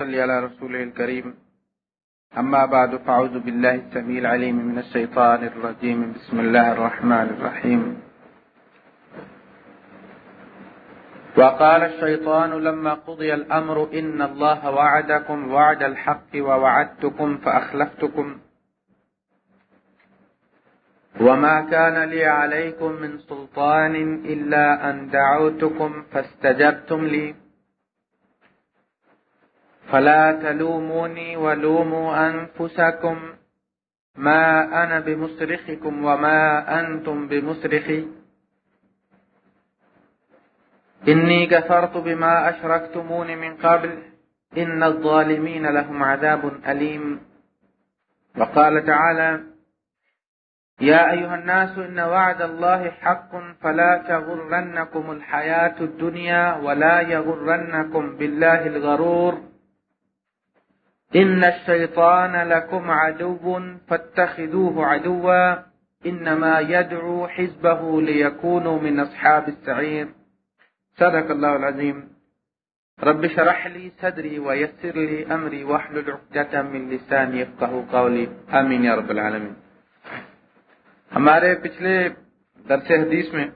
صلي على رسوله الكريم أما بعد فأعوذ بالله السميع العليم من الشيطان الرجيم بسم الله الرحمن الرحيم وقال الشيطان لما قضي الأمر إن الله وعدكم وعد الحق ووعدتكم فأخلفتكم وما كان لي عليكم من سلطان إلا أن دعوتكم فاستجبتم لي فلا تلوموني ولوموا أنفسكم ما أنا بمصرخكم وما أنتم بمصرخي. إني كفرت بما أشركتمون من قبل. إن الظالمين لهم عذاب أليم. وقال تعالى يا أيها الناس، إن وعد الله حق فلا تغرنكم الحياة الدنيا ولا يغرنكم بالله الغرور. إن الشيطان لكم عدو فاتخذوه عدوا إنما يدعو حزبه ليكونوا من أصحاب السعير صدق الله العظيم. رب شرح لي صدري ويسر لي أمري وحل عقدة من لساني يفقه قولي. آمين يا رب العالمين. ہمارے پچھلے درس حدیث میں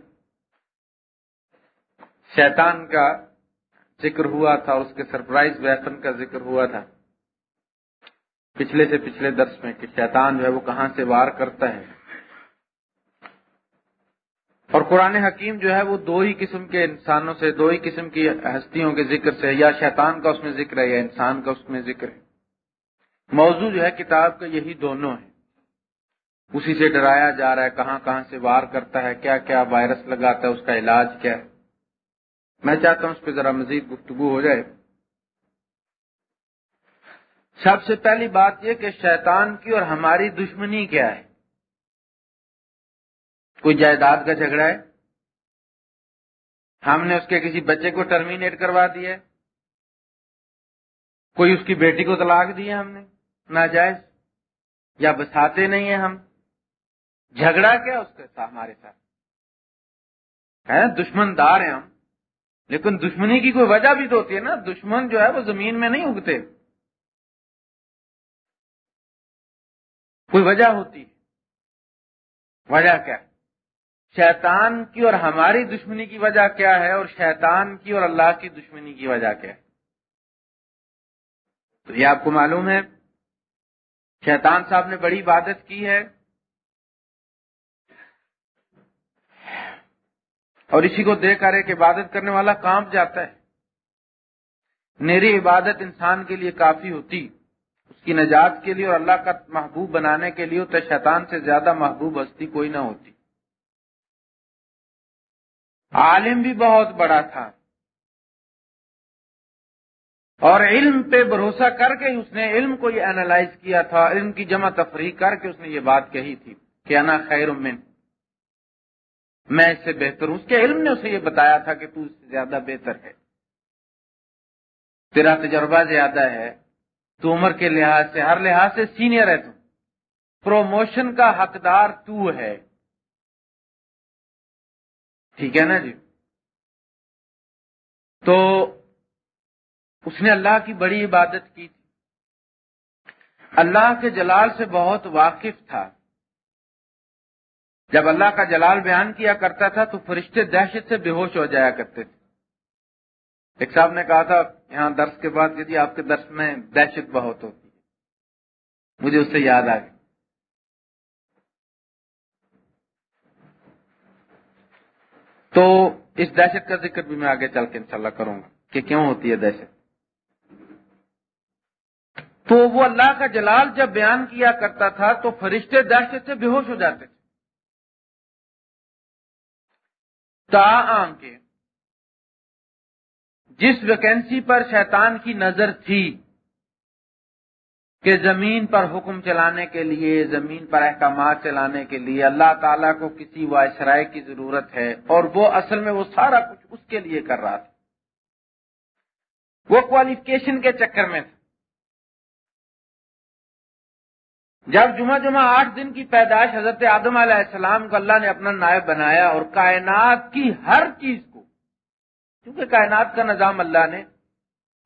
شیطان کا ذکر ہوا تھا اس کے سرپرائز ویپن کا ذکر ہوا تھا۔ پچھلے سے پچھلے درس میں کہ شیطان جو ہے وہ کہاں سے وار کرتا ہے۔ اور قرآن حکیم جو ہے وہ دو ہی قسم کے انسانوں سے، دو ہی قسم کی ہستیوں کے ذکر سے یا شیطان کا اس میں ذکر ہے یا انسان کا اس میں ذکر ہے۔ موضوع جو ہے کتاب کا یہی دونوں ہے اسی سے ڈرایا جا رہا ہے کہاں کہاں سے وار کرتا ہے، کیا کیا وائرس لگاتا ہے، اس کا علاج کیا ہے۔ میں چاہتا ہوں اس پہ ذرا مزید گفتگو ہو جائے۔ سب سے پہلی بات یہ کہ شیطان کی اور ہماری دشمنی کیا ہے؟ کوئی جائیداد کا جھگڑا ہے؟ ہم نے اس کے کسی بچے کو ٹرمینیٹ کروا دیا کوئی اس کی بیٹی کو طلاق دیا ہم نے؟ ناجائز؟ یا بساتے نہیں ہیں ہم؟ جھگڑا کیا اس کے ساتھ ہمارے ساتھ؟ دشمن دار ہیں ہم، لیکن دشمنی کی کوئی وجہ بھی تو ہوتی ہے نا؟ دشمن جو ہے وہ زمین میں نہیں اگتے۔ کوئی وجہ ہوتی ہے؟ وجہ کیا؟ شیطان کی اور ہماری دشمنی کی وجہ کیا ہے اور شیطان کی اور اللہ کی دشمنی کی وجہ کیا ہے؟ تو یہ آپ کو معلوم ہے، شیطان صاحب نے بڑی عبادت کی ہے۔ اور اسی کو دیکھ کر ایک عبادت کرنے والا کام جاتا ہے۔ میری عبادت انسان کے لیے کافی ہوتی۔ اس کی نجات کے لیے اور اللہ کا محبوب بنانے کے لیے تو شیطان سے زیادہ محبوب ہستی کوئی نہ ہوتی۔ عالم بھی بہت بڑا تھا۔ اور علم پہ بھروسہ کر کے اس نے علم کو یہ اینالائز کیا تھا، علم کی جمع تفریح کر کے اس نے یہ بات کہی تھی کہ انا خیر من۔ میں اس سے بہتر ہوں۔ اس کے علم نے اسے یہ بتایا تھا کہ تو اس سے زیادہ بہتر ہے۔ تیرا تجربہ زیادہ ہے۔ تو عمر کے لحاظ سے، ہر لحاظ سے سینئر ہے تو۔ پروموشن کا حقدار تو ہے۔ ٹھیک ہے نا جی؟ تو اس نے اللہ کی بڑی عبادت کی تھی۔ اللہ کے جلال سے بہت واقف تھا۔ جب اللہ کا جلال بیان کیا کرتا تھا تو فرشتے دہشت سے بے ہوش ہو جایا کرتے تھے۔ ایک صاحب نے کہا تھا، یہاں درس کے بعد کہ جی آپ کے درس میں دہشت بہت ہوتی ہے۔ مجھے اس سے یاد آ گئی۔ تو اس دہشت کا ذکر بھی میں آگے چل کے انشاءاللہ کروں گا کہ کیوں ہوتی ہے دہشت۔ تو وہ اللہ کا جلال جب بیان کیا کرتا تھا تو فرشتے دہشت سے بے ہوش ہو جاتے تھے۔ تا آم کے جس ویکینسی پر شیطان کی نظر تھی کہ زمین پر حکم چلانے کے لیے، زمین پر احکامات چلانے کے لیے اللہ تعالیٰ کو کسی وائسرائے کی ضرورت ہے اور وہ اصل میں وہ سارا کچھ اس کے لیے کر رہا تھا۔ وہ کوالیفکیشن کے چکر میں تھا۔ جب جمعہ جمعہ آٹھ دن کی پیدائش حضرت آدم علیہ السلام کو اللہ نے اپنا نائب بنایا اور کائنات کی ہر چیز کیونکہ کائنات کا نظام اللہ نے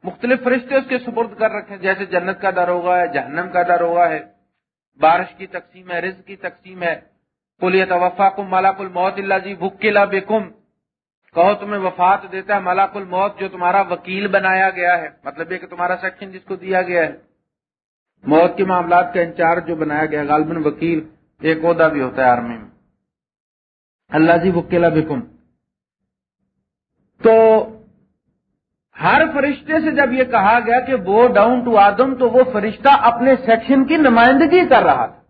مختلف فرشتے اس کے سپرد کر رکھے جیسے جنت کا در ہوگا ہے جہنم کا در ہوگا ہے۔ بارش کی تقسیم ہے، رزق کی تقسیم ہے۔ پولیت وفا کم ملاک الموت اللہ جی بکلا بے کم کہو تمہیں وفات دیتا ہے ملاک الموت جو تمہارا وکیل بنایا گیا ہے۔ مطلب یہ کہ تمہارا سیکشن جس کو دیا گیا ہے۔ موت کے معاملات کا انچارج جو بنایا گیا غالباً وکیل ایک عہدہ بھی ہوتا ہے آرمی میں۔ اللہ جی بکیلا بے کم تو ہر فرشتے سے جب یہ کہا گیا کہ وہ ڈاؤن ٹو آدم، تو وہ فرشتہ اپنے سیکشن کی نمائندگی کر رہا تھا۔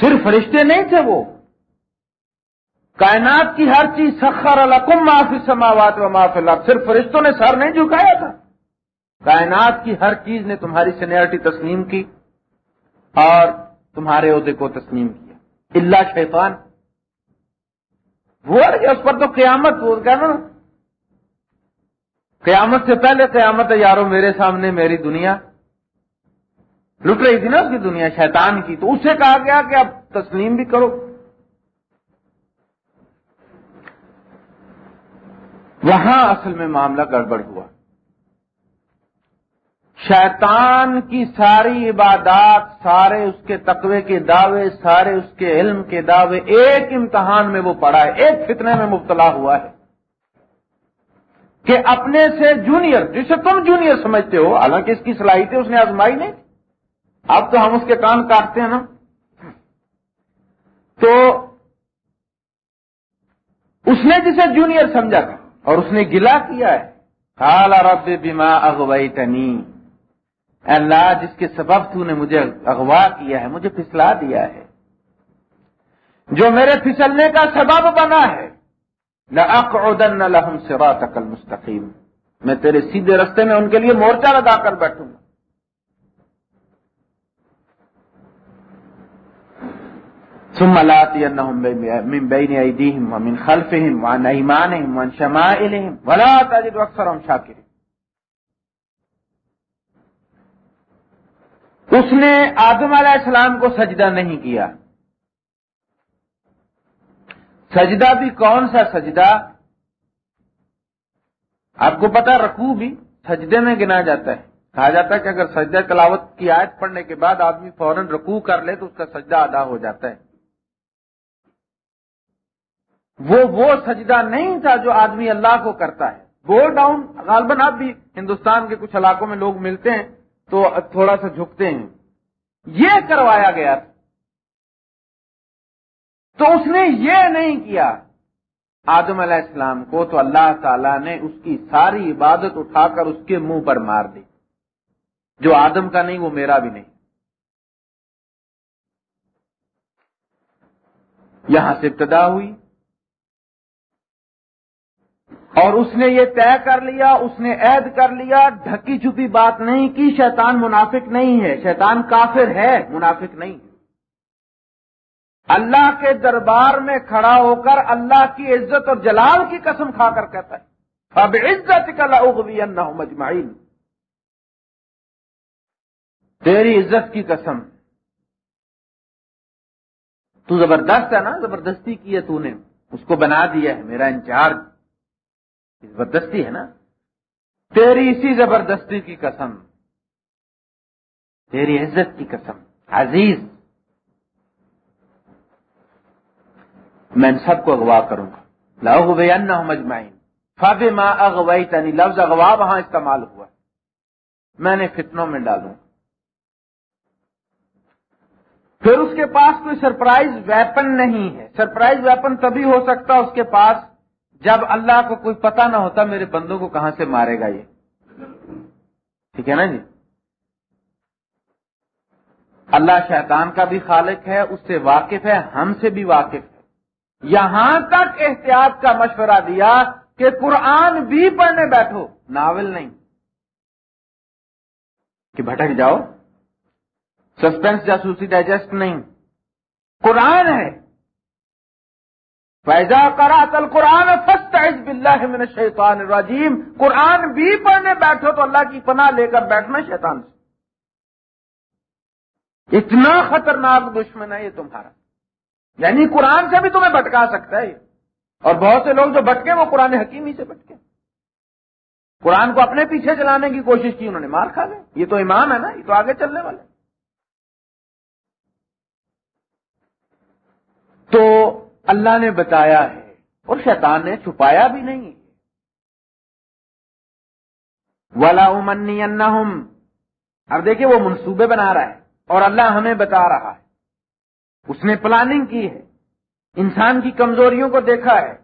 صرف فرشتے نہیں تھے وہ۔ کائنات کی ہر چیز سخر القم معافی سماوات و معاف اللہ صرف فرشتوں نے سر نہیں جھکایا تھا۔ کائنات کی ہر چیز نے تمہاری سینئرٹی تسلیم کی اور تمہارے عہدے کو تسلیم کیا۔ اللہ شیطان۔ وہ اس پر تو قیامت بول کہنا نا۔ قیامت سے پہلے قیامت ہے، یارو، میرے سامنے میری دنیا۔ لٹ رہی تھی نا اس کی دنیا، شیطان کی۔ تو اس سے کہا گیا کہ اب تسلیم بھی کرو۔ وہاں اصل میں معاملہ گڑبڑ ہوا۔ شیطان کی ساری عبادات، سارے اس کے تقوی کے دعوے، سارے اس کے علم کے دعوے، ایک امتحان میں وہ پڑا ہے، ایک فتنے میں مبتلا ہوا ہے۔ کہ اپنے سے جونیئر جسے تم جونیئر سمجھتے ہو، حالانکہ اس کی صلاحیتیں اس نے آزمائی نہیں۔ اب تو ہم اس کے کان کاٹتے ہیں نا۔ تو اس نے جسے جونیئر سمجھا تھا اور اس نے گلا کیا ہے۔ کالا رب بیما اغوئی تنی اے اللہ، جس کے سبب تو نے مجھے اغوا کیا ہے، مجھے پھسلا دیا ہے۔ جو میرے پھسلنے کا سبب بنا ہے، لَأَقْعُدَنَّ لَهُمْ صِرَاطَكَ الْمُسْتَقِيمِ۔ میں تیرے سیدھے رستے میں ان کے لیے مورچہ لگا کر بیٹھوں گا۔ ثم لاتينهم من بين ايديهم ومن خلفهم وعن ايمانهم وعن شمائلهم۔ ولا تجد اكثرهم شاكرين۔ اس نے آدم علیہ السلام کو سجدہ نہیں کیا۔ سجدہ بھی کون سا سجدہ؟ آپ کو پتا رکوع بھی سجدے میں گنا جاتا ہے۔ کہا جاتا ہے کہ اگر سجدہ تلاوت کی آیت پڑھنے کے بعد آدمی فوراً رکوع کر لے تو اس کا سجدہ ادا ہو جاتا ہے۔ وہ وہ سجدہ نہیں تھا جو آدمی اللہ کو کرتا ہے۔ بول ڈاؤن غالباً اب بھی ہندوستان کے کچھ علاقوں میں لوگ ملتے ہیں۔ تو تھوڑا سا جھکتے ہیں۔ یہ کروایا گیا تو اس نے یہ نہیں کیا۔ آدم علیہ السلام کو تو اللہ تعالی نے اس کی ساری عبادت اٹھا کر اس کے منہ پر مار دی۔ جو آدم کا نہیں، وہ میرا بھی نہیں۔ یہاں سے ابتدا ہوئی۔ اور اس نے یہ طے کر لیا، اس نے عید کر لیا، ڈھکی چھپی بات نہیں کی، شیطان منافق نہیں ہے۔ شیطان کافر ہے، منافق نہیں ہے۔ اللہ کے دربار میں کھڑا ہو کر اللہ کی عزت اور جلال کی قسم کھا کر کہتا ہے۔ اب عزت کا لاغی مجمعین تیری عزت کی قسم۔ تو زبردست ہے نا، زبردستی کی ہے تو نے۔ اس کو بنا دیا ہے، میرا انچارج۔ زبردستی ہے نا؟ تیری اسی زبردستی کی قسم، تیری عزت کی قسم، عزیز۔ میں ان سب کو اغوا کروں گا۔ لاؤ بے ان مجمعین فاب ماں اغوائی تنی لفظ اغوا وہاں استعمال ہوا۔ میں نے فتنوں میں ڈالوں۔ پھر اس کے پاس کوئی سرپرائز ویپن نہیں ہے۔ سرپرائز ویپن تبھی ہو سکتا اس کے پاس جب اللہ کو کوئی پتہ نہ ہوتا میرے بندوں کو کہاں سے مارے گا یہ۔ ٹھیک ہے نا جی؟ اللہ شیطان کا بھی خالق ہے، اس سے واقف ہے، ہم سے بھی واقف ہے۔ یہاں تک احتیاط کا مشورہ دیا کہ قرآن بھی پڑھنے بیٹھو، ناول نہیں۔ کہ بھٹک جاؤ۔ سسپینس جاسوسی ڈائجسٹ نہیں۔ قرآن ہے۔ فیضا کرا تل قرآن فسٹ بلّہ من شیطان الرجیم قرآن بھی پڑھنے بیٹھو تو اللہ کی پناہ لے کر بیٹھنا شیطان سے۔ اتنا خطرناک دشمن ہے یہ تمہارا۔ یعنی قرآن سے بھی تمہیں بھٹکا سکتا ہے اور بہت سے لوگ جو بٹکے وہ قرآن حکیمی سے بٹکے قرآن کو اپنے پیچھے چلانے کی کوشش کی انہوں نے، مار کھا گئے۔ یہ تو امام ہے نا، یہ تو آگے چلنے والے۔ تو اللہ نے بتایا ہے اور شیطان نے چھپایا بھی نہیں۔ ولا امنی اب دیکھیے وہ منصوبے بنا رہا ہے اور اللہ ہمیں بتا رہا ہے۔ اس نے پلاننگ کی ہے۔ انسان کی کمزوریوں کو دیکھا ہے۔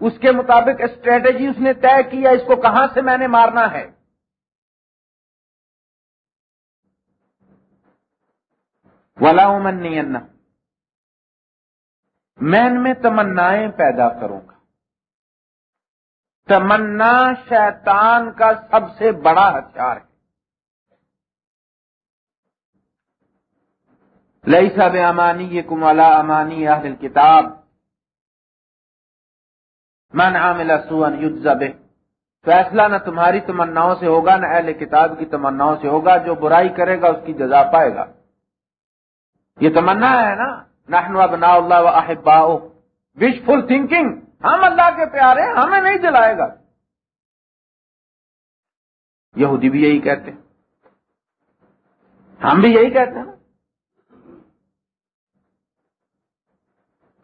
اس کے مطابق اسٹریٹجی اس نے طے کیا اس کو کہاں سے میں نے مارنا ہے۔ ولا امنی میں ان میں تمنائیں پیدا کروں گا۔ تمنا شیطان کا سب سے بڑا ہتھیار ہے۔ لئی سب امانی یہ کمالا امانی اہل کتاب من عامل سوان یوزب فیصلہ نہ تمہاری تمناؤں سے ہوگا، نہ اہل کتاب کی تمناؤں سے ہوگا۔ جو برائی کرے گا، اس کی جزا پائے گا۔ یہ تمنا ہے نا؟ نحن ابناء اللہ و احبا وش فل تھنکنگ ہم اللہ کے پیارے ہمیں نہیں جلائے گا۔ یہودی بھی یہی کہتے ہیں۔ ہم بھی یہی کہتے ہیں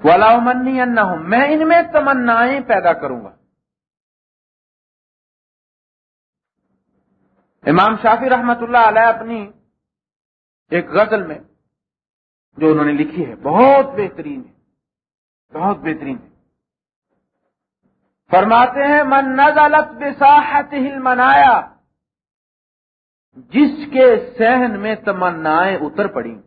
ولا منی ان ہوں میں ان میں تمنائیں پیدا کروں گا۔ امام شافی رحمت اللہ علیہ اپنی ایک غزل میں جو انہوں نے لکھی ہے، بہت بہترین ہے، بہت بہترین ہے۔ فرماتے ہیں، من نزلت بساحت ہل منایا جس کے سہن میں تمنائیں اتر پڑی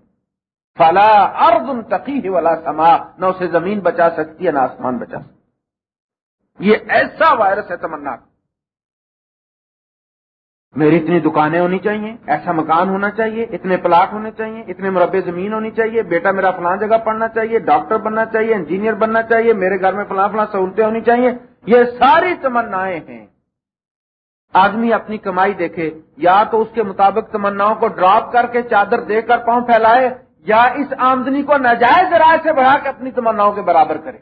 فلا ارد تقی والا سما نہ اسے زمین بچا سکتی ہے، نہ آسمان بچا سکتی۔ یہ ایسا وائرس ہے تمنا میری اتنی دکانیں ہونی چاہیے، ایسا مکان ہونا چاہیے، اتنے پلاٹ ہونے چاہیے، اتنے مربع زمین ہونی چاہیے، بیٹا میرا فلاں جگہ پڑھنا چاہیے، ڈاکٹر بننا چاہیے، انجینئر بننا چاہیے، میرے گھر میں فلاں فلاں سہولتیں ہونی چاہیے، یہ ساری تمنائیں ہیں۔ آدمی اپنی کمائی دیکھے، یا تو اس کے مطابق تمناؤں کو ڈراپ کر کے چادر دے کر پاؤں پھیلائے، یا اس آمدنی کو ناجائز رائے سے بڑھا کے اپنی تمناؤں کے برابر کرے۔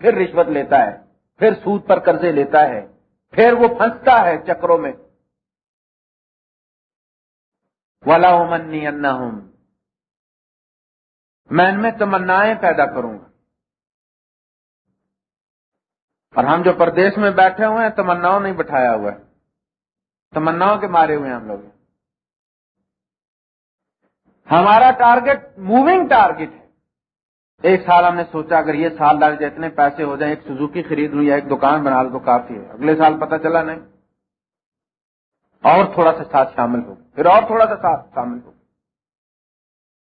پھر رشوت لیتا ہے، پھر سود پر قرضے لیتا ہے، پھر وہ پھنستا ہے چکروں میں۔ ولا منی ہوں میں ان میں تمنائیں پیدا کروں گا۔ اور ہم جو پردیش میں بیٹھے ہوئے ہیں، تمناؤں نہیں بٹھایا ہوا ہے۔ تمناؤں کے مارے ہوئے ہیں ہم لوگ۔ ہمارا ٹارگٹ موونگ ٹارگٹ ہے۔ ایک سال ہم نے سوچا، اگر یہ سال لگ جائے، اتنے پیسے ہو جائیں، ایک سزوکی خرید لوں یا ایک دکان بنا لوں تو کافی ہے۔ اگلے سال پتہ چلا نہیں۔ اور تھوڑا سا ساتھ شامل ہو، پھر اور تھوڑا سا ساتھ شامل ہو۔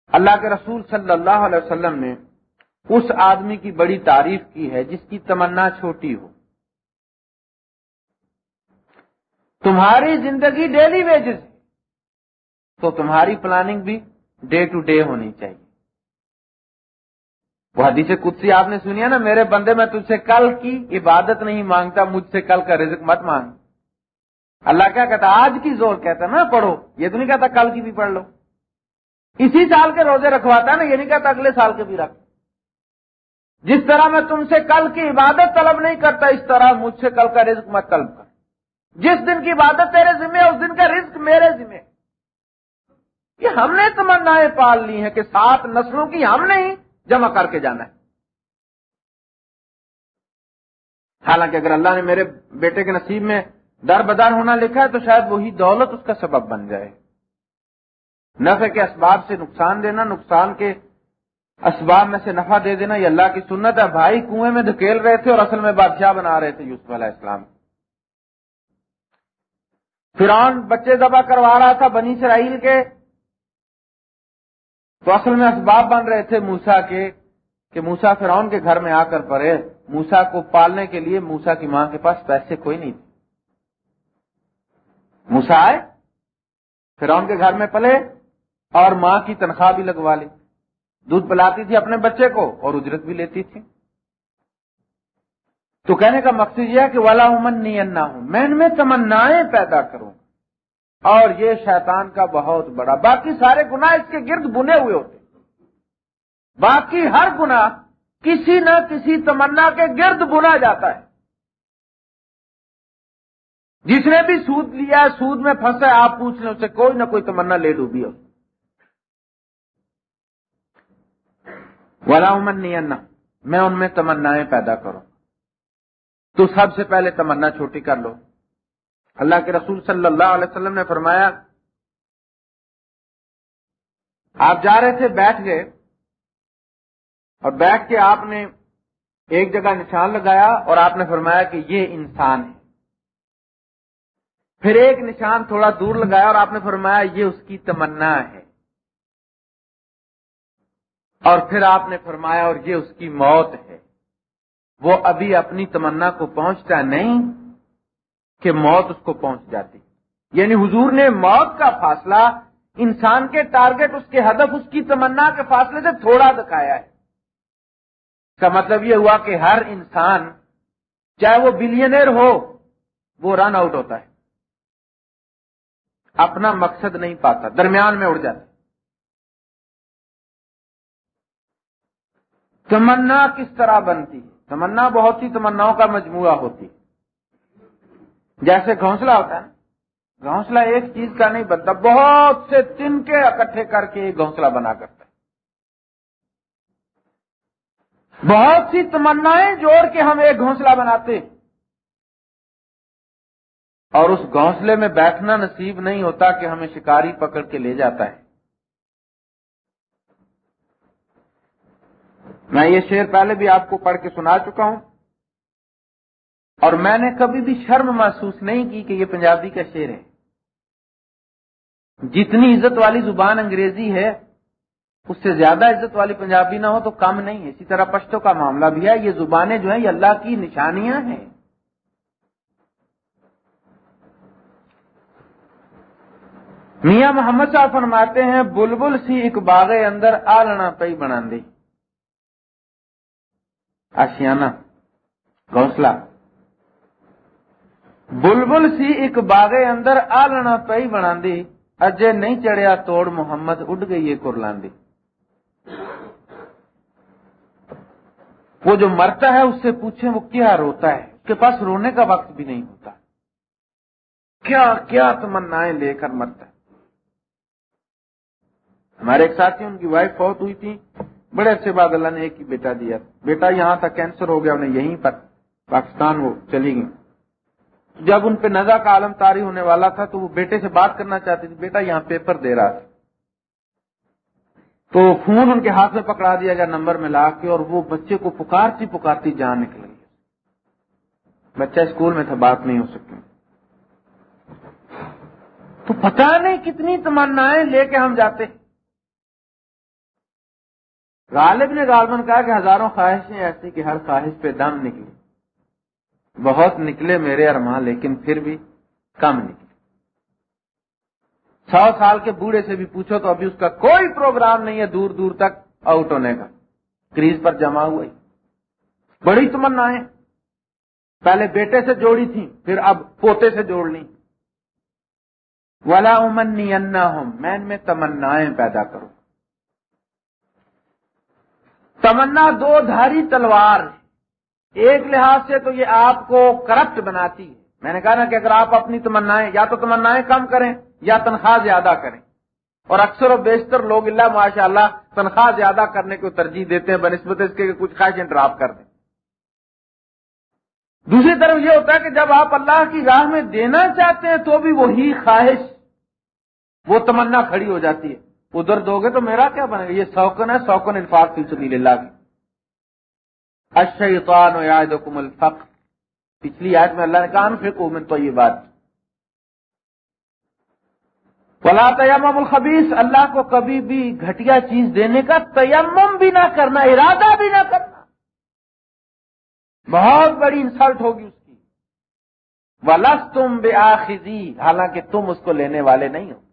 اللہ کے رسول صلی اللہ علیہ وسلم نے اس آدمی کی بڑی تعریف کی ہے جس کی تمنا چھوٹی ہو۔ تمہاری زندگی ڈیلی ویجز تو تمہاری پلاننگ بھی ڈے ٹو ڈے ہونی چاہیے۔ وہ حدیث کدسی آپ نے سنیا نا، میرے بندے میں تجھ سے کل کی عبادت نہیں مانگتا، مجھ سے کل کا رزق مت مانگ۔ اللہ کیا کہتا آج کی زور کہتا نا، پڑھو، یہ تو نہیں کہتا کل کی بھی پڑھ لو۔ اسی سال کے روزے رکھواتا ہے نا، یہ نہیں کہتا اگلے سال کے بھی رکھ۔ جس طرح میں تم سے کل کی عبادت طلب نہیں کرتا، اس طرح مجھ سے کل کا رزق مت طلب کر۔ جس دن کی عبادت تیرے ذمہ اس دن کا رزق میرے ذمہ یہ ہم نے تمنا پال لی ہیں کہ سات نسلوں کی ہم نے ہی جمع کر کے جانا ہے۔ حالانکہ اگر اللہ نے میرے بیٹے کے نصیب میں در بدار ہونا لکھا ہے تو شاید وہی دولت اس کا سبب بن جائے۔ نفع کے اسباب سے نقصان دینا، نقصان کے اسباب میں سے نفع دے دینا یہ اللہ کی سنت ہے۔ بھائی کنویں میں دھکیل رہے تھے اور اصل میں بادشاہ بنا رہے تھے یوسف علیہ السلام۔ فرعون بچے دبا کروا رہا تھا بنی اسرائیل کے۔ تو اصل میں اسباب بن رہے تھے موسا کے کہ موسا فرعون کے گھر میں آ کر پڑے موسا کو پالنے کے لیے موسا کی ماں کے پاس پیسے کوئی نہیں تھے۔ موسا آئے، فرعون کے گھر میں پلے اور ماں کی تنخواہ بھی لگوا لی۔ دودھ پلاتی تھی اپنے بچے کو اور اجرت بھی لیتی تھی۔ تو کہنے کا مقصد یہ ہے کہ والا امن نہیں ہوں میں ان میں تمنائیں پیدا کروں۔ اور یہ شیطان کا بہت بڑا، باقی سارے گنا اس کے گرد بنے ہوئے ہوتے باقی ہر گنا کسی نہ کسی تمنا کے گرد بنا جاتا ہے۔ جس نے بھی سود لیا، سود میں پھنسا آپ پوچھ لیں اسے، کوئی نہ کوئی تمنا لے ڈوبی ہو۔ ولا امن نہیں میں ان میں تمنا پیدا کروں۔ تو سب سے پہلے تمنا چھوٹی کر لو۔ اللہ کے رسول صلی اللہ علیہ وسلم نے فرمایا، آپ جا رہے تھے، بیٹھ گئے۔ اور بیٹھ کے آپ نے ایک جگہ نشان لگایا اور آپ نے فرمایا کہ یہ انسان ہے۔ پھر ایک نشان تھوڑا دور لگایا اور آپ نے فرمایا یہ اس کی تمنا ہے۔ اور پھر آپ نے فرمایا اور یہ اس کی موت ہے۔ وہ ابھی اپنی تمنا کو پہنچتا نہیں کہ موت اس کو پہنچ جاتی۔ یعنی حضور نے موت کا فاصلہ، انسان کے ٹارگٹ، اس کے ہدف، اس کی تمنا کے فاصلے سے تھوڑا دکھایا ہے۔ اس کا مطلب یہ ہوا کہ ہر انسان، چاہے وہ بلینئر ہو، وہ رن آؤٹ ہوتا ہے۔ اپنا مقصد نہیں پاتا، درمیان میں اڑ جاتا۔ تمنا کس طرح بنتی؟ ہے تمنا بہت سی تمناؤں کا مجموعہ ہوتی۔ ہے جیسے گھونسلہ ہوتا ہے نا، گھونسلہ ایک چیز کا نہیں بنتا، بہت سے تن کے اکٹھے کر کے ایک گھونسلہ بنا کرتا ہے۔ بہت سی تمنائیں جوڑ کے ہم ایک گھونسلہ بناتے۔ اور اس گھونسلے میں بیٹھنا نصیب نہیں ہوتا کہ ہمیں شکاری پکڑ کے لے جاتا ہے۔ میں یہ شعر پہلے بھی آپ کو پڑھ کے سنا چکا ہوں۔ اور میں نے کبھی بھی شرم محسوس نہیں کی کہ یہ پنجابی کا شعر ہے۔ جتنی عزت والی زبان انگریزی ہے، اس سے زیادہ عزت والی پنجابی نہ ہو تو کم نہیں ہے۔ اسی طرح پشتوں کا معاملہ بھی ہے۔ یہ زبانیں جو ہیں، یہ اللہ کی نشانیاں ہیں۔ میاں محمد صاحب فرماتے ہیں، بلبل سی ایک باغ اندر آلنا پئی بنا دی۔ آشیانہ، گھونسلہ۔ بلبل سی ایک باغ اندر آلنا پئی بنا دی۔ اجے نہیں چڑھیا توڑ محمد اڈ گئی ہے وہ جو مرتا ہے، اس سے پوچھے وہ کیا روتا ہے؟ اس کے پاس رونے کا وقت بھی نہیں ہوتا۔ کیا کیا تمنا لے کر مرتا ہے؟ ہمارے ایک ساتھی ان کی وائف فوت ہوئی تھی۔ بڑے اچھے بعد اللہ نے ایک ہی بیٹا دیا۔ بیٹا یہاں تھا کینسر ہو گیا، انہیں یہیں پر پاکستان وہ چلی گئی جب ان پہ نزا کا عالم تاری ہونے والا تھا تو وہ بیٹے سے بات کرنا چاہتی تھی، بیٹا یہاں پیپر دے رہا تھا۔ تو فون ان کے ہاتھ میں پکڑا دیا گیا، نمبر میں لا کے، اور وہ بچے کو پکارتی پکارتی جان نکل گئی۔ بچہ اسکول میں تھا، بات نہیں ہو سکی۔ تو پتہ نہیں کتنی تمنا لے کے ہم جاتے۔ غالب نے غالباً کہا کہ ہزاروں خواہشیں ایسی کہ ہر خواہش پہ دم نکلی بہت نکلے میرے ارمان، لیکن پھر بھی کم نکلے۔ سو سال کے بوڑھے سے بھی پوچھو تو ابھی اس کا کوئی پروگرام نہیں ہے، دور دور تک آؤٹ ہونے کا۔ کریز پر جمع ہوئی۔ بڑی تمنا ہے پہلے بیٹے سے جوڑی تھی پھر اب پوتے سے جوڑ لی ولا امنی انا میں ان میں تمنائیں پیدا کروں۔ تمنا دو دھاری تلوار ایک لحاظ سے تو یہ آپ کو کرپٹ بناتی ہے۔ میں نے کہا نا کہ اگر آپ اپنی تمنا یا تو تمنا کم کریں، یا تنخواہ زیادہ کریں۔ اور اکثر و بیشتر لوگ اللہ ماشاء اللہ تنخواہ زیادہ کرنے کو ترجیح دیتے ہیں، بنسبت اس کے کچھ خواہشیں ڈراپ کر دیں۔ دوسری طرف یہ ہوتا ہے کہ جب آپ اللہ کی راہ میں دینا چاہتے ہیں تو بھی وہی خواہش، وہ تمنا کھڑی ہو جاتی ہے۔ ادھر دو گے تو میرا کیا بنے گا؟ یہ سوکن ہے، سوکن انفاق فی سبیل اللہ کی۔ الشیطان و یعدکم الفقر۔ پچھلی آیت میں اللہ نے کہا انفقو من تو یہ بات ولا تیمم الخبیث اللہ کو کبھی بھی گھٹیا چیز دینے کا تیمم بھی نہ کرنا، ارادہ بھی نہ کرنا۔ بہت بڑی انسلٹ ہوگی اس کی۔ ولس تم بے حالانکہ تم اس کو لینے والے نہیں ہو۔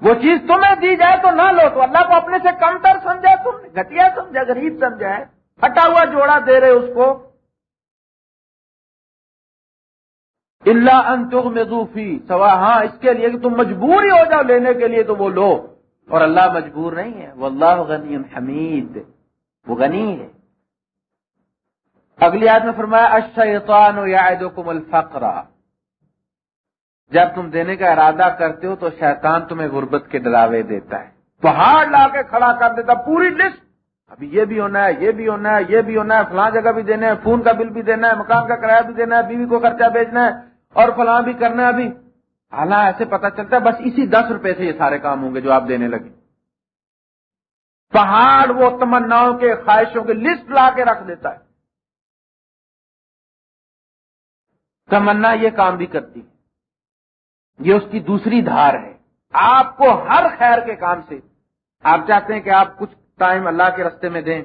وہ چیز تمہیں دی جائے تو نہ لو، تو اللہ کو اپنے سے کم تر سمجھا تم نے گٹیا سمجھا غریب سمجھا ہے پھٹا ہوا جوڑا دے رہے اس کو۔ اللہ انتخ مضوفی سوا ہاں اس کے لیے کہ تم مجبور ہی ہو جاؤ لینے کے لیے تو وہ لو۔ اور اللہ مجبور نہیں ہے۔ وہ اللہ غنی حمید۔ وہ غنی ہے۔ اگلی آدمی میں فرمایا، الشیطان یعدکم الفقرہ جب تم دینے کا ارادہ کرتے ہو تو شیطان تمہیں غربت کے ڈراوے دیتا ہے۔ پہاڑ لا کے کھڑا کر دیتا، پوری لسٹ۔ ابھی یہ بھی ہونا ہے، یہ بھی ہونا ہے، یہ بھی ہونا ہے، فلاں جگہ بھی دینا ہے فون کا بل بھی دینا ہے، مکان کا کرایہ بھی دینا ہے، بیوی کو خرچہ بھیجنا ہے اور فلاں بھی کرنا ہے ابھی۔ حالانکہ ایسے پتا چلتا ہے، بس اسی دس روپے سے یہ سارے کام ہوں گے جو آپ دینے لگے۔ پہاڑ وہ تمناؤں کے، خواہشوں کے لسٹ لا کے رکھ دیتا ہے۔ تمنا یہ کام بھی کرتی۔ ہے یہ اس کی دوسری دھار ہے۔ آپ کو ہر خیر کے کام سے آپ چاہتے ہیں کہ آپ کچھ ٹائم اللہ کے رستے میں دیں۔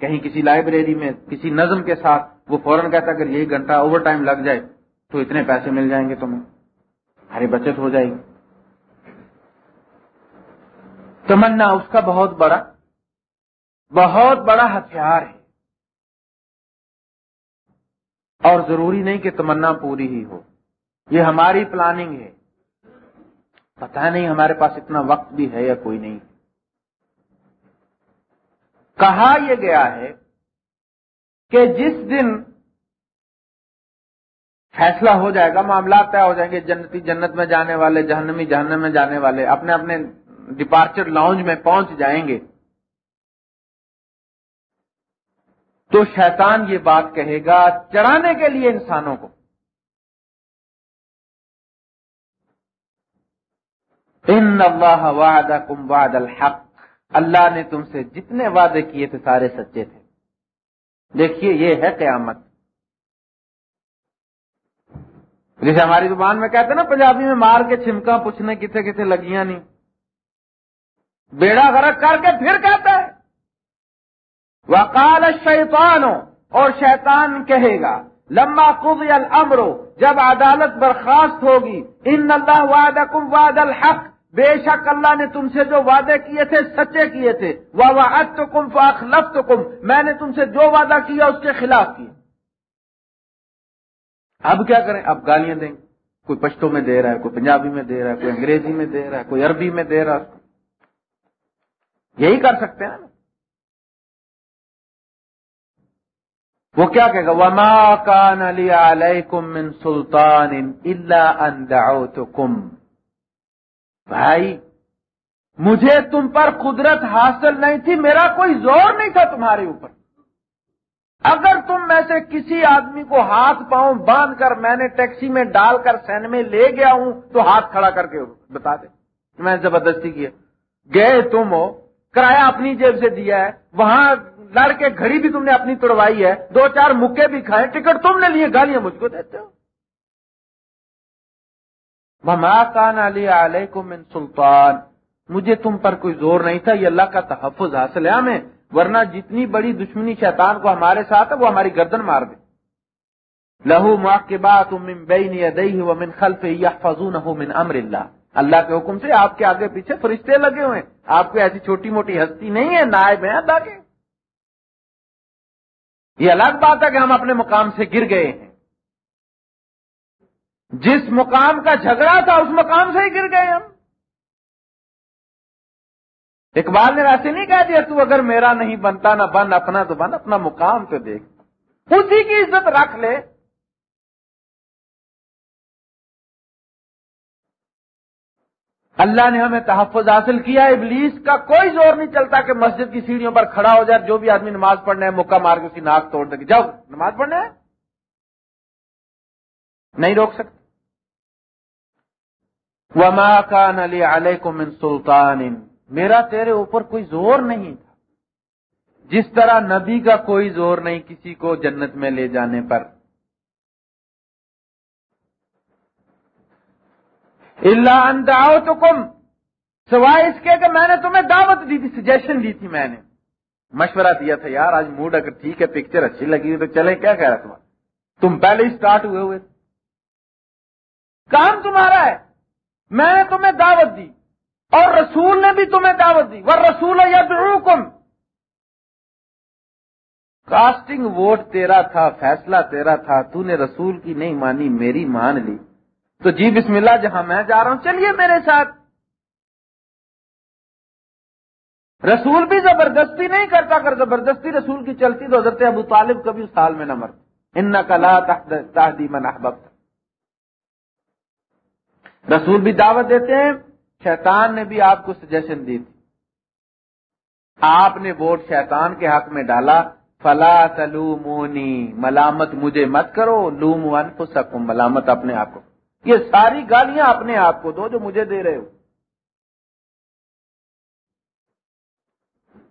کہیں کسی لائبریری میں، کسی نظم کے ساتھ وہ فوراً کہتا اگر یہی گھنٹہ اوور ٹائم لگ جائے تو اتنے پیسے مل جائیں گے تمہیں۔ ہماری بچت ہو جائے گی۔ تمنا، اس کا بہت بڑا بہت بڑا ہتھیار ہے۔ اور ضروری نہیں کہ تمنا پوری ہی ہو۔ یہ ہماری پلاننگ ہے۔ پتہ نہیں ہمارے پاس اتنا وقت بھی ہے یا کوئی نہیں۔ کہا یہ گیا ہے کہ جس دن فیصلہ ہو جائے گا، معاملات طے ہو جائیں گے، جنتی جنت میں جانے والے، جہنمی جہنم میں جانے والے اپنے اپنے ڈپارچر لاؤنج میں پہنچ جائیں گے۔ تو شیطان یہ بات کہے گا چرانے کے لیے انسانوں کو۔ ان اللہ واد کم واد الحق۔ اللہ نے تم سے جتنے وعدے کیے تھے سارے سچے تھے۔ دیکھیے یہ ہے قیامت۔ جیسے ہماری زبان میں کہتے ہیں نا، پنجابی میں مار کے چھمکا پوچھنے کتنے کتنے لگیاں نہیں۔ بیڑا غرق کر کے پھر کہتا ہے۔ وقال الشیطان اور شیطان کہے گا، لما قضی الامر جب عدالت برخاست ہوگی ان اللہ وعدکم وعد الحق۔ بے شک اللہ نے تم سے جو وعدے کیے تھے، سچے کیے تھے۔ وہ وعدت کم فاخلفت کم میں نے تم سے جو وعدہ کیا، اس کے خلاف کیا۔ اب کیا کریں؟ اب گالیاں دیں۔ کوئی پشتوں میں دے رہا ہے، کوئی پنجابی میں دے رہا ہے، کوئی انگریزی میں دے رہا ہے، کوئی عربی میں دے رہا ہے۔ یہی کر سکتے ہیں۔ وہ کیا کہے گا؟ وما کان علی علیکم من سلطان الا ان دعوتکم بھائی، مجھے تم پر قدرت حاصل نہیں تھی، میرا کوئی زور نہیں تھا تمہارے اوپر۔ اگر تم میں سے کسی آدمی کو ہاتھ پاؤں باندھ کر میں نے ٹیکسی میں ڈال کر سین میں لے گیا ہوں، تو ہاتھ کھڑا کر کے بتا دے۔ میں زبردستی کیا۔ گئے تم ہو، کرایہ اپنی جیب سے دیا ہے۔ وہاں لڑ کے گھڑی بھی تم نے اپنی توڑوائی ہے۔ دو چار مکے بھی کھائے، ٹکٹ تم نے لیے، گالیاں مجھ کو دیتے ہو۔ مما کان علی علیہ من سلطان۔ مجھے تم پر کوئی زور نہیں تھا، یہ اللہ کا تحفظ حاصل ہے ہمیں۔ ورنہ جتنی بڑی دشمنی شیطان کو ہمارے ساتھ ہے، وہ ہماری گردن مار دے۔ لہو کے بات من خلف من امر اللہ اللہ کے حکم سے آپ کے آگے پیچھے فرشتے لگے ہوئے ہیں۔ آپ کو ایسی چھوٹی موٹی ہستی نہیں ہے، نائب ہیں اللہ کے یہ الگ بات ہے کہ ہم اپنے مقام سے گر گئے ہیں۔ جس مقام کا جھگڑا تھا اس مقام سے ہی گر گئے ہم۔ اقبال نے ویسے نہیں کہہ دیا، تو اگر میرا نہیں بنتا، نہ بن اپنا تو بن اپنا مقام تو دیکھ۔ اسی کی عزت رکھ لے۔ اللہ نے ہمیں تحفظ حاصل کیا۔ ابلیس کا کوئی زور نہیں چلتا کہ مسجد کی سیڑھیوں پر کھڑا ہو جائے، جو بھی آدمی نماز پڑھنا ہے مکہ مار کے اسی ناک توڑ دے جاؤ، نماز پڑھنا ہے نہیں روک سکتے۔ وما کان علی علیہ من سلطان۔ میرا تیرے اوپر کوئی زور نہیں تھا۔ جس طرح نبی کا کوئی زور نہیں کسی کو جنت میں لے جانے پر۔ اللہ انداؤ تو کم سوائے اس کے کہ میں نے تمہیں دعوت دی تھی سجیشن دی تھی میں نے۔ مشورہ دیا تھا، یار، آج موڈ اگر ٹھیک ہے پکچر اچھی لگی تو چلے کیا کہہ رہا تمہارا؟ تم پہلے ہی اسٹارٹ ہوئے ہوئے۔ کام تمہارا ہے۔ میں نے تمہیں دعوت دی اور رسول نے بھی تمہیں دعوت دی وہ رسول یا کاسٹنگ ووٹ تیرا تھا، فیصلہ تیرا تھا، تو نے رسول کی نہیں مانی، میری مان لی۔ تو جی بسم اللہ، جہاں میں جا رہا ہوں، چلیے میرے ساتھ۔ رسول بھی زبردستی نہیں کرتا، اگر زبردستی رسول کی چلتی تو حضرت ابو طالب کبھی اس سال میں نہ مرتا ان کا لا تحدی من احببت رسول بھی دعوت دیتے ہیں، شیطان نے بھی آپ کو سجیشن دی تھی۔ آپ نے ووٹ شیطان کے حق میں ڈالا۔ فلا تلومونی ملامت مجھے مت کرو۔ لوم ون ملامت اپنے آپ کو۔ یہ ساری گالیاں اپنے آپ کو دو جو مجھے دے رہے ہو۔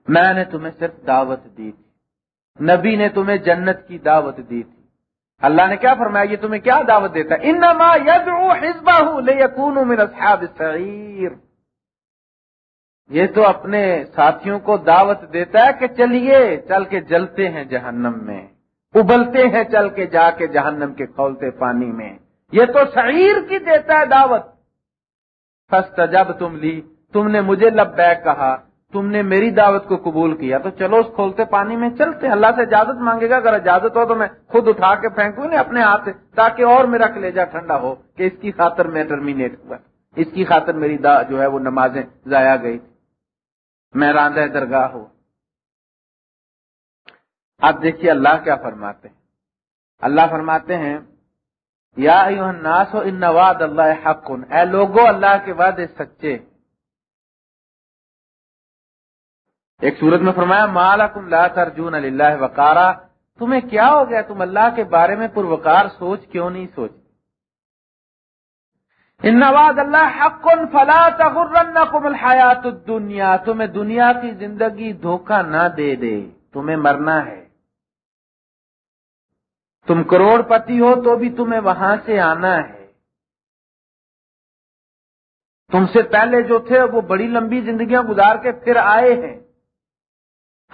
میں نے تمہیں صرف دعوت دی تھی۔ نبی نے تمہیں جنت کی دعوت دی تھی۔ اللہ نے کیا فرمایا؟ یہ تمہیں کیا دعوت دیتا ہے؟ انما یدعو حزبہ لیکونو من اصحاب السعیر۔ یہ تو اپنے ساتھیوں کو دعوت دیتا ہے کہ چلیے، چل کے جلتے ہیں جہنم میں۔ ابلتے ہیں چل کے جا کے جہنم کے کھولتے پانی میں۔ یہ تو سعیر کی دیتا ہے دعوت۔ فسٹ جب تم لی، تم نے مجھے لب بیک کہا۔ تم نے میری دعوت کو قبول کیا تو چلو اس کھولتے پانی میں چلتے اللہ سے اجازت مانگے گا، اگر اجازت ہو تو میں خود اٹھا کے پھینکوں نہیں اپنے ہاتھ سے تاکہ اور میرا کلیجا ٹھنڈا ہو کہ اس کی خاطر میں ٹرمینیٹ ہوا۔ اس کی خاطر میری دا جو ہے وہ نمازیں ضائع گئی۔ میں راندہ درگاہ ہو اب دیکھیے اللہ کیا فرماتے ہیں۔ اللہ فرماتے ہیں، یا الناس، ان وعد اللہ حق اے لوگو، اللہ کے وعدے سچے۔ ایک صورت میں فرمایا مالا کم لا ترجون اللہ وقارا. تمہیں کیا ہو گیا؟ تم اللہ کے بارے میں پروکار سوچ کیوں نہیں سوچ؟ انواد اللہ حق فلا تغرنکم الحیات الدنیا. تمہیں دنیا کی زندگی دھوکہ نہ دے دے، تمہیں مرنا ہے۔ تم کروڑ پتی ہو تو بھی تمہیں وہاں سے آنا ہے۔ تم سے پہلے جو تھے وہ بڑی لمبی زندگیاں گزار کے پھر آئے ہیں۔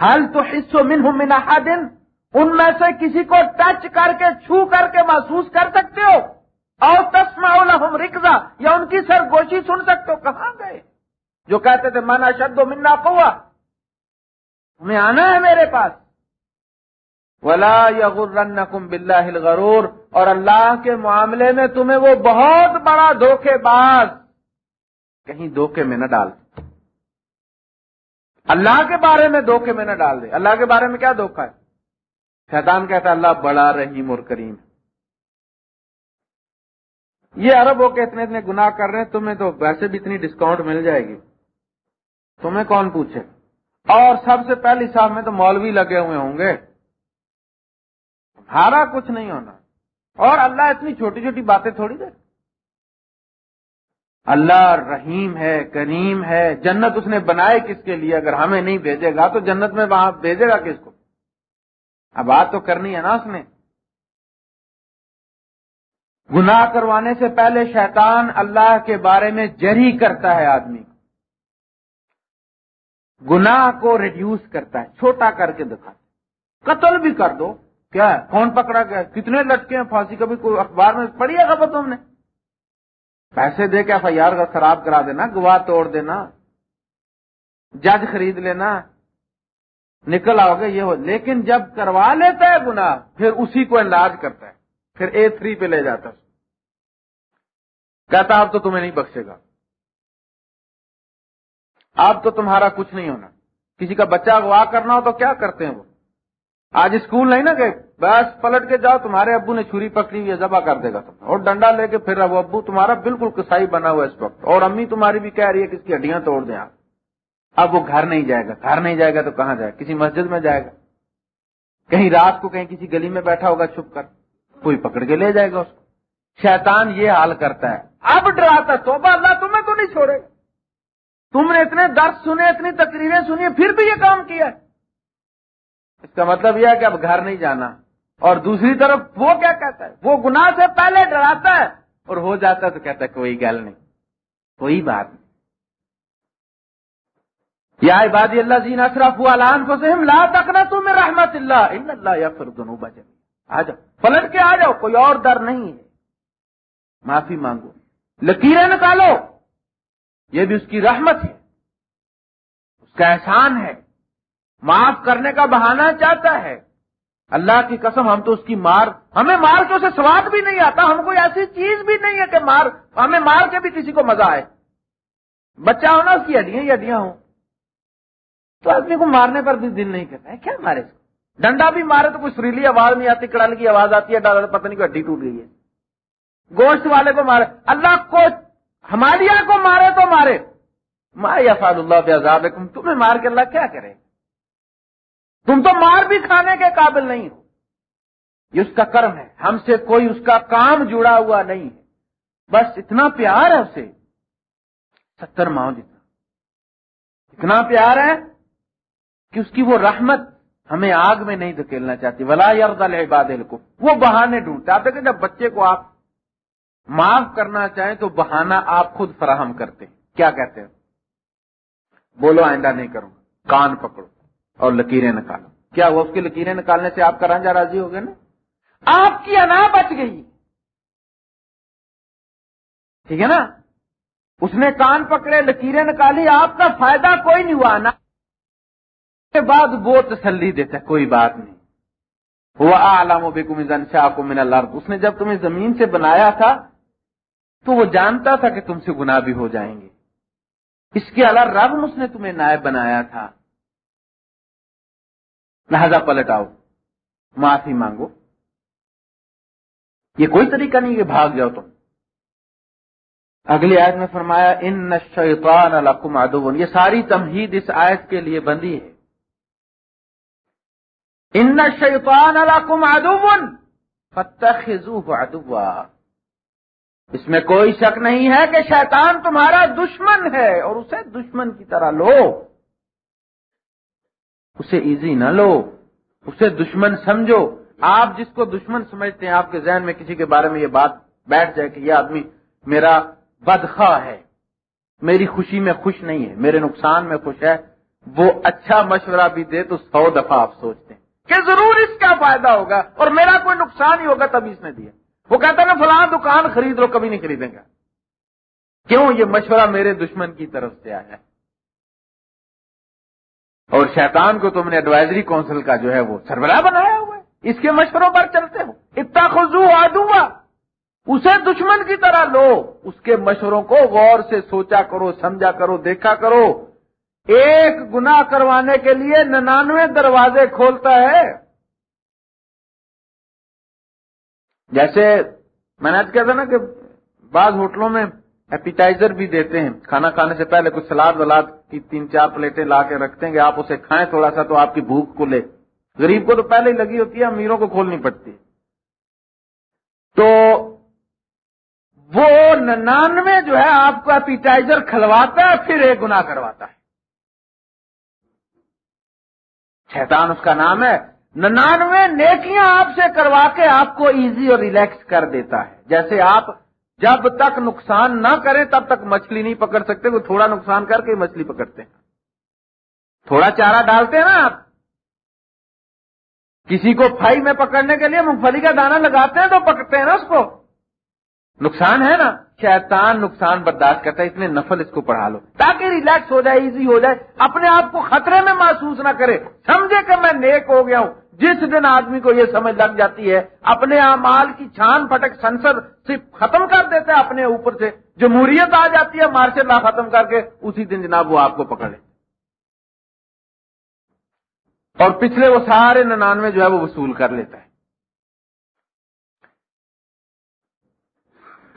حل تو حصوں من ہوں مناحا دن ان میں سے کسی کو ٹچ کر کے چھو کر کے محسوس کر سکتے ہو؟ اور تسما لہم رکزا، یا ان کی سرگوشی سن سکتے ہو؟ کہاں گئے؟ جو کہتے تھے منا شد و منا پوا تمہیں آنا ہے میرے پاس۔ ولا یغرنکم باللہ الغرور۔ اور اللہ کے معاملے میں تمہیں وہ بہت بڑا دھوکے باز۔ کہیں دھوکے میں نہ ڈال۔ اللہ کے بارے میں دھوکے میں نہ ڈال دے۔ اللہ کے بارے میں کیا دھوکا ہے؟ شیطان کہتا ہے، اللہ بڑا رحیم اور کریم۔ یہ عرب ہو کے اتنے اتنے گناہ کر رہے ہیں، تمہیں تو ویسے بھی اتنی ڈسکاؤنٹ مل جائے گی۔ تمہیں کون پوچھے؟ اور سب سے پہلی صاحب میں تو مولوی لگے ہوئے ہوں گے۔ ہارا کچھ نہیں ہونا۔ اور اللہ اتنی چھوٹی چھوٹی باتیں تھوڑی دے۔ اللہ رحیم ہے، کریم ہے، جنت اس نے بنائے کس کے لیے؟ اگر ہمیں نہیں بھیجے گا تو جنت میں وہاں بھیجے گا کس کو؟ اب بات تو کرنی ہے نا اس نے۔ گناہ کروانے سے پہلے شیطان اللہ کے بارے میں جری کرتا ہے آدمی۔ گناہ کو ریڈیوس کرتا ہے، چھوٹا کر کے دکھاتا قتل بھی کر دو۔ کیا ہے؟ کون پکڑا گیا؟ کتنے لٹکے ہیں؟ پھانسی، کبھی کوئی اخبار میں پڑھی ہے خبر تم نے؟ پیسے دے کے ایف آئی آر کا خراب کرا دینا، گواہ توڑ دینا، جج خرید لینا، نکل آؤ گے، یہ ہو لیکن جب کروا لیتا ہے گنا پھر اسی کو انلاج کرتا ہے، پھر اے تھری پہ لے جاتا ہے۔ کہتا اب تو تمہیں نہیں بخشے گا۔ اب تو تمہارا کچھ نہیں ہونا۔ کسی کا بچہ اغوا کرنا ہو تو کیا کرتے ہیں وہ؟ آج اسکول نہیں نا گئے بس پلٹ کے جاؤ، تمہارے ابو نے چھری پکڑی ہوئی ہے، ذبح کر دے گا تم اور ڈنڈا لے کے پھر وہ ابو، تمہارا بالکل کسائی بنا ہوا اس وقت اور امی تمہاری بھی کہہ رہی ہے کہ اس کی ہڈیاں توڑ دیں آپ۔ اب وہ گھر نہیں جائے گا۔ گھر نہیں جائے گا تو کہاں جائے کسی مسجد میں جائے گا۔ کہیں رات کو کہیں کسی گلی میں بیٹھا ہوگا چھپ کر۔ کوئی پکڑ کے لے جائے گا اس کو۔ شیطان یہ حال کرتا ہے۔ اب ڈراتا تو اللہ تمہیں تو نہیں چھوڑے۔ گا تم نے اتنے درد سنے، اتنی تقریریں سنی، پھر بھی یہ کام کیا ہے۔ اس کا مطلب یہ ہے کہ اب گھر نہیں جانا۔ اور دوسری طرف وہ کیا کہتا ہے؟ وہ گناہ سے پہلے ڈراتا ہے اور ہو جاتا ہے تو کہتا ہے کوئی گل نہیں، کوئی بات نہیں۔ یا عبادی اللہ زین اشرف لان کو سے لا تکنا تم رحمت اللہ ان اللہ یا پھر دونوں بجے آ جاؤ، پلٹ کے آ جاؤ، کوئی اور ڈر نہیں ہے۔ معافی مانگو۔ لکیریں نکالو، یہ بھی اس کی رحمت ہے۔ اس کا احسان ہے۔ معاف کرنے کا بہانا چاہتا ہے۔ اللہ کی قسم ہم تو اس کی مار، ہمیں مار کے اسے سواد بھی نہیں آتا، ہم کوئی ایسی چیز بھی نہیں ہے کہ مار، ہمیں مار کے بھی کسی کو مزہ آئے۔ بچہ ہونا اس کی ہڈیاں ہی ہڈیاں ہوں۔ تو آدمی کو مارنے پر بھی دل نہیں کرتا ہے، کیا مارے؟ ڈنڈا بھی مارے تو کوئی سریلی آواز نہیں آتی، کڑل کی آواز آتی ہے ڈالر پتہ نہیں کو ہڈی ٹوٹ گئی ہے۔ گوشت والے کو مارے۔ اللہ کو، ہمالیہ کو مارے تو مارے۔ ما یا فاد اللہ بزاد تمہیں مار کے اللہ کیا کرے؟ تم تو مار بھی کھانے کے قابل نہیں ہو۔ یہ اس کا کرم ہے۔ ہم سے کوئی اس کا کام جڑا ہوا نہیں ہے۔ بس اتنا پیار ہے اسے۔ ستر ماؤں جتنا۔ اتنا پیار ہے کہ اس کی وہ رحمت ہمیں آگ میں نہیں دھکیلنا چاہتی۔ ولا عباد کو وہ بہانے ڈھونڈتے۔ آپ دیکھیں جب بچے کو آپ معاف کرنا چاہیں تو بہانہ آپ خود فراہم کرتے۔ ہیں کیا کہتے ہیں؟ بولو آئندہ نہیں کروں۔ کان پکڑو۔ اور لکیریں نکالو کیا وہ اس کی لکیریں نکالنے سے آپ کا رنجا راضی ہو گئے نا؟ آپ کی انا بچ گئی۔ ٹھیک ہے نا؟ اس نے کان پکڑے، لکیریں نکالی، آپ کا فائدہ کوئی نہیں ہوا۔ نا کے بعد وہ تسلی دیتا ہے، کوئی بات نہیں۔ وہ عالم و بیکم شاہ کو من اللہ اس نے جب تمہیں زمین سے بنایا تھا، تو وہ جانتا تھا کہ تم سے گناہ بھی ہو جائیں گے۔ اس کے علاوہ رب اس نے تمہیں نائب بنایا تھا۔ لہذا پلٹ آؤ معافی مانگو۔ یہ کوئی طریقہ نہیں کہ بھاگ جاؤ تم۔ اگلی آیت میں فرمایا، ان شیطان الحکم ادو یہ ساری تمہید اس آیت کے لیے بندی ہے۔ ان شیطان الحکم ادو فتح اس میں کوئی شک نہیں ہے کہ شیطان تمہارا دشمن ہے اور اسے دشمن کی طرح لو۔ اسے ایزی نہ لو۔ اسے دشمن سمجھو۔ آپ جس کو دشمن سمجھتے ہیں، آپ کے ذہن میں کسی کے بارے میں یہ بات بیٹھ جائے کہ یہ آدمی میرا بدخواہ ہے۔ میری خوشی میں خوش نہیں ہے، میرے نقصان میں خوش ہے۔ وہ اچھا مشورہ بھی دے تو سو دفعہ آپ سوچتے ہیں کہ ضرور اس کا فائدہ ہوگا اور میرا کوئی نقصان ہی ہوگا تبھی اس نے دیا۔ وہ کہتا نا، فلاں دکان خرید لو، کبھی نہیں خریدیں گا۔ کیوں؟ یہ مشورہ میرے دشمن کی طرف سے آیا۔ ہے اور شیطان کو تم نے ایڈوائزری کونسل کا جو ہے وہ سربراہ بنایا ہوا ہے۔ اس کے مشوروں پر چلتے ہو۔ اتنا خزو آدھا اسے دشمن کی طرح لو۔ اس کے مشوروں کو غور سے سوچا کرو، سمجھا کرو، دیکھا کرو۔ ایک گنا کروانے کے لیے ننانوے دروازے کھولتا ہے۔ جیسے میں نے آج کہا تھا نا کہ بعض ہوٹلوں میں ایپیٹائزر بھی دیتے ہیں۔ کھانا کھانے سے پہلے کچھ سلاد ولاد کی تین چار پلیٹیں لا کے رکھتے ہیں کہ آپ اسے کھائیں تھوڑا سا تو آپ کی بھوک کو لے۔ غریب کو تو پہلے ہی لگی ہوتی ہے، امیروں کو کھولنی پڑتی ہے۔ تو وہ ننانوے جو ہے، آپ کو ایپیٹائزر کھلواتا ہے، پھر ایک گنا کرواتا ہے۔ شیطان اس کا نام ہے۔ ننانوے نیکیاں آپ سے کروا کے آپ کو ایزی اور ریلیکس کر دیتا ہے۔ جیسے آپ جب تک نقصان نہ کریں تب تک مچھلی نہیں پکڑ سکتے، وہ تھوڑا نقصان کر کے مچھلی پکڑتے ہیں۔ تھوڑا چارہ ڈالتے ہیں نا آپ۔ کسی کو پھائی میں پکڑنے کے لیے مونگ پھلی کا دانا لگاتے ہیں تو پکڑتے ہیں نا اس کو۔ نقصان ہے نا۔ شیطان نقصان برداشت کرتا ہے، اتنے نفل اس کو پڑھا لو۔ تاکہ ریلیکس ہو جائے ایزی ہو جائے۔ اپنے آپ کو خطرے میں محسوس نہ کرے۔ سمجھے کہ میں نیک ہو گیا ہوں۔ جس دن آدمی کو یہ سمجھ لگ جاتی ہے، اپنے امال کی چھان پٹک سنسد صرف ختم کر دیتے ہیں اپنے اوپر سے جمہوریت آ جاتی ہے مارشل لا ختم کر کے، اسی دن جناب وہ آپ کو پکڑے۔ اور پچھلے وہ سارے ننانوے جو ہے وہ وصول کر لیتا ہے۔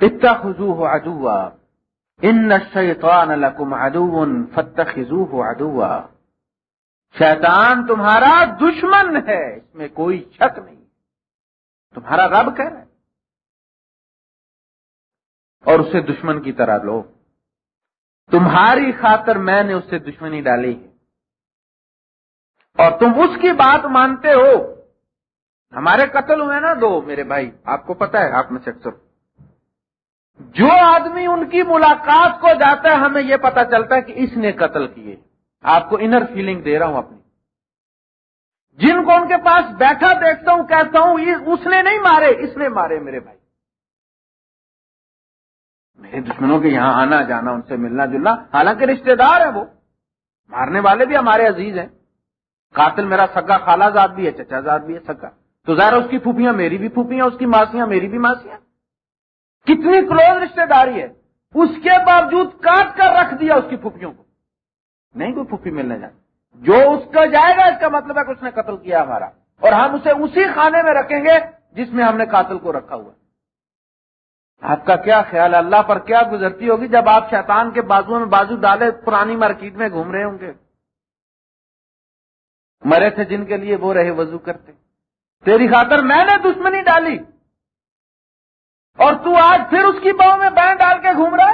اتنا خزو ہو ادوا ان نشان الکم فتح خزو ہو ادوا شیطان تمہارا دشمن ہے، اس میں کوئی شک نہیں۔ تمہارا رب کہہ رہا ہے۔ اور اسے دشمن کی طرح لو۔ تمہاری خاطر میں نے اس سے دشمنی ڈالی ہے۔ اور تم اس کی بات مانتے ہو۔ ہمارے قتل ہوئے نا دو، میرے بھائی، آپ کو پتا ہے، آپ میں سے اکثر۔ جو آدمی ان کی ملاقات کو جاتا ہے، ہمیں یہ پتا چلتا ہے کہ اس نے قتل کیے۔ آپ کو انر فیلنگ دے رہا ہوں اپنی۔ جن کو ان کے پاس بیٹھا دیکھتا ہوں، کہتا ہوں اس نے نہیں مارے، اس نے مارے میرے بھائی۔ میرے دشمنوں کے یہاں آنا جانا، ان سے ملنا جلنا، حالانکہ رشتہ دار ہے وہ۔ مارنے والے بھی ہمارے عزیز ہیں۔ قاتل میرا سگا، خالہ زاد بھی ہے، چچا زاد بھی ہے، سگا۔ تو ظاہر اس کی پھوپیاں میری بھی پھوپیاں اس کی ماسیاں میری بھی ماسیاں کتنی کلوز رشتہ داری ہے۔ اس کے باوجود کاٹ کر رکھ دیا اس کی پھوپھیوں کو۔ نہیں کوئی پھوپھی ملنے جائے۔ جو اس کا جائے گا، اس کا مطلب ہے کہ اس نے قتل کیا ہمارا۔ اور ہم اسے اسی خانے میں رکھیں گے جس میں ہم نے قاتل کو رکھا ہوا آپ کا کیا خیال ہے؟ اللہ پر کیا گزرتی ہوگی جب آپ شیطان کے بازو میں بازو ڈالے، پرانی مارکیٹ میں گھوم رہے ہوں گے؟ مرے تھے جن کے لیے وہ رہے، وضو کرتے۔ تیری خاطر میں نے دشمنی ڈالی۔ اور تو آج پھر اس کی باؤں میں بین ڈال کے گھوم رہا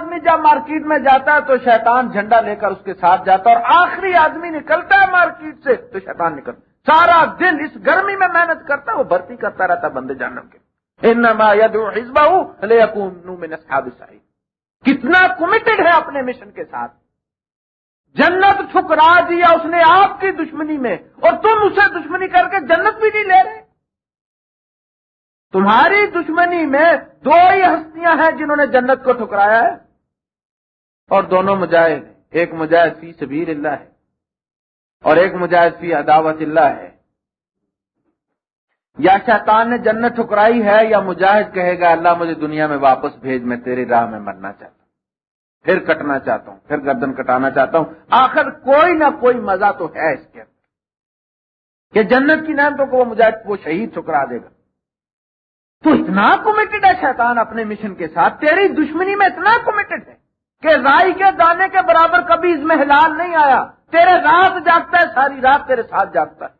آدمی جب مارکیٹ میں جاتا ہے تو شیطان جھنڈا لے کر اس کے ساتھ جاتا ہے اور آخری آدمی نکلتا ہے مارکیٹ سے تو شیطان نکلتا سارا دن اس گرمی میں محنت کرتا ہے، وہ بھرتی کرتا رہتا بندے جانب کے۔ کتنا کمیٹڈ ہے اپنے مشن کے ساتھ۔ جنت ٹھکرا دیا اس نے آپ کی دشمنی میں اور تم اسے دشمنی کر کے جنت بھی نہیں لے رہے۔ تمہاری دشمنی میں دو ہی ہستیاں ہیں جنہوں نے جنت کو ٹھکرایا ہے۔ اور دونوں مجاہد، ایک مجاہد فی سبیر اللہ ہے اور ایک مجاہد فی عداوت اللہ ہے۔ یا شیطان نے جنت ٹھکرائی ہے یا مجاہد کہے گا، اللہ مجھے دنیا میں واپس بھیج، میں تیری راہ میں مرنا چاہتا ہوں۔ پھر کٹنا چاہتا ہوں، پھر گردن کٹانا چاہتا ہوں۔ آخر کوئی نہ کوئی مزہ تو ہے اس کے اندر۔ کہ جنت کی نعمتوں کو وہ مجاہد، وہ شہید ٹھکرا دے گا۔ تو اتنا کمیٹڈ ہے شیطان اپنے مشن کے ساتھ، تیری دشمنی میں اتنا کمیٹڈ ہے۔ کہ رائی کے دانے کے برابر کبھی اس میں ہلال نہیں آیا۔ تیرے رات جاگتا ہے، ساری رات تیرے ساتھ جاگتا ہے۔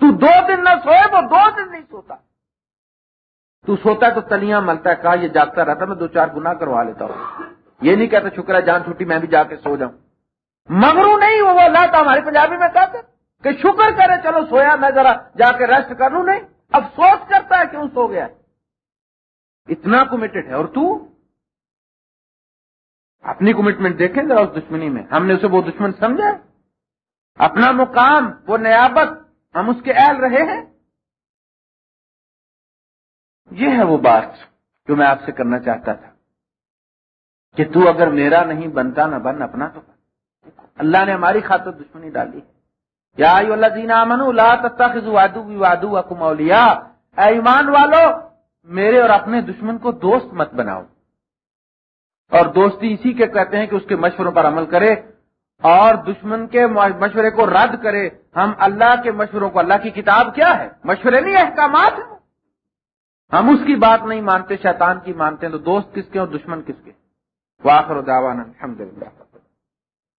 تو دو دن نہ سوئے، وہ دو دن نہیں سوتا۔ تو سوتا ہے تو تلیاں ملتا ہے، کہا یہ جاگتا رہتا میں دو چار گنا کروا لیتا ہوں۔ یہ نہیں کہتا، شکر ہے، جان چھٹی میں بھی جا کے سو جاؤں۔ مگرو نہیں، وہ اللہ تھا ہماری پنجابی میں کہتے کہ شکر کرے، چلو سویا میں ذرا جا کے ریسٹ کر لوں۔ نہیں، افسوس کرتا ہے، کیوں سو گیا اتنا کمیٹڈ ہے۔ اور تو؟ اپنی کمٹمنٹ دیکھیں ذرا اس دشمنی میں۔ ہم نے اسے وہ دشمن سمجھا۔ اپنا مقام، وہ نیابت ہم اس کے اہل رہے ہیں۔ یہ ہے وہ بات جو میں آپ سے کرنا چاہتا تھا۔ کہ تو اگر میرا نہیں بنتا، نہ بن، اپنا تو بن۔ اللہ نے ہماری خاطر دشمنی ڈالی۔ یا اللہ دینا امن اللہ تب وادو ایمان والو، میرے اور اپنے دشمن کو دوست مت بناؤ۔ اور دوستی اسی کے کہتے ہیں کہ اس کے مشوروں پر عمل کرے اور دشمن کے مشورے کو رد کرے۔ ہم اللہ کے مشوروں کو، اللہ کی کتاب کیا ہے؟ مشورے نہیں، احکامات ہیں۔ ہم اس کی بات نہیں مانتے، شیطان کی مانتے ہیں، تو دوست کس کے اور دشمن کس کے؟ واخر دعوانا الحمد للہ